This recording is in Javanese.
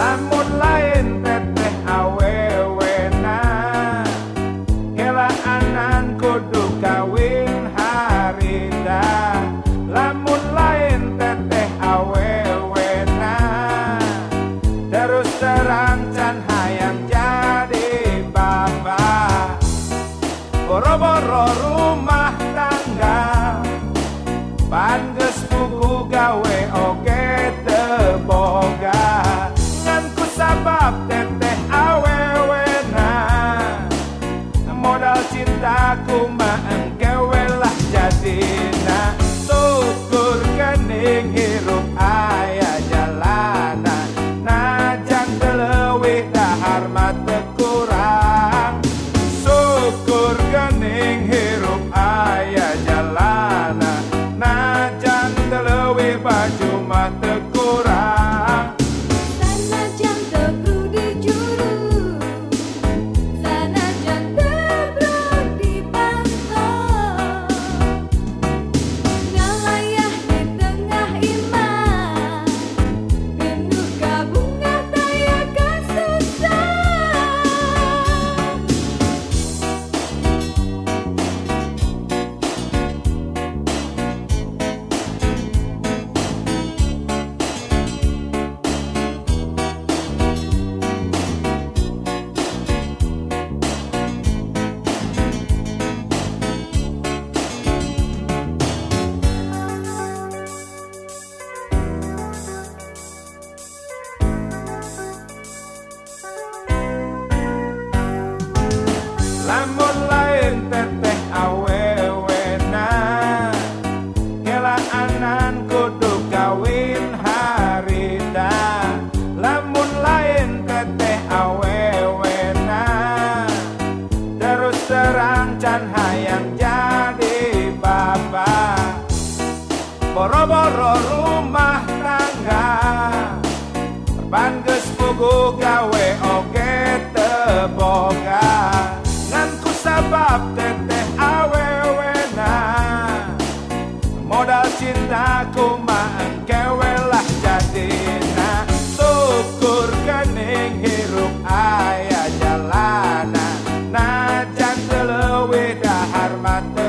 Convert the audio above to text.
lamun lain teteh awewe kela anan kudu kawin harinda lamun lain teteh awewe terus terang can hayang jadi baba boro-boro rumah Bangges pogo gawe oke teboga Ngan kusabab teteh awewe na Modal cintaku maengkewe lah jadi na Syukur kening hirup ayah jalana Najan selewi dahar mata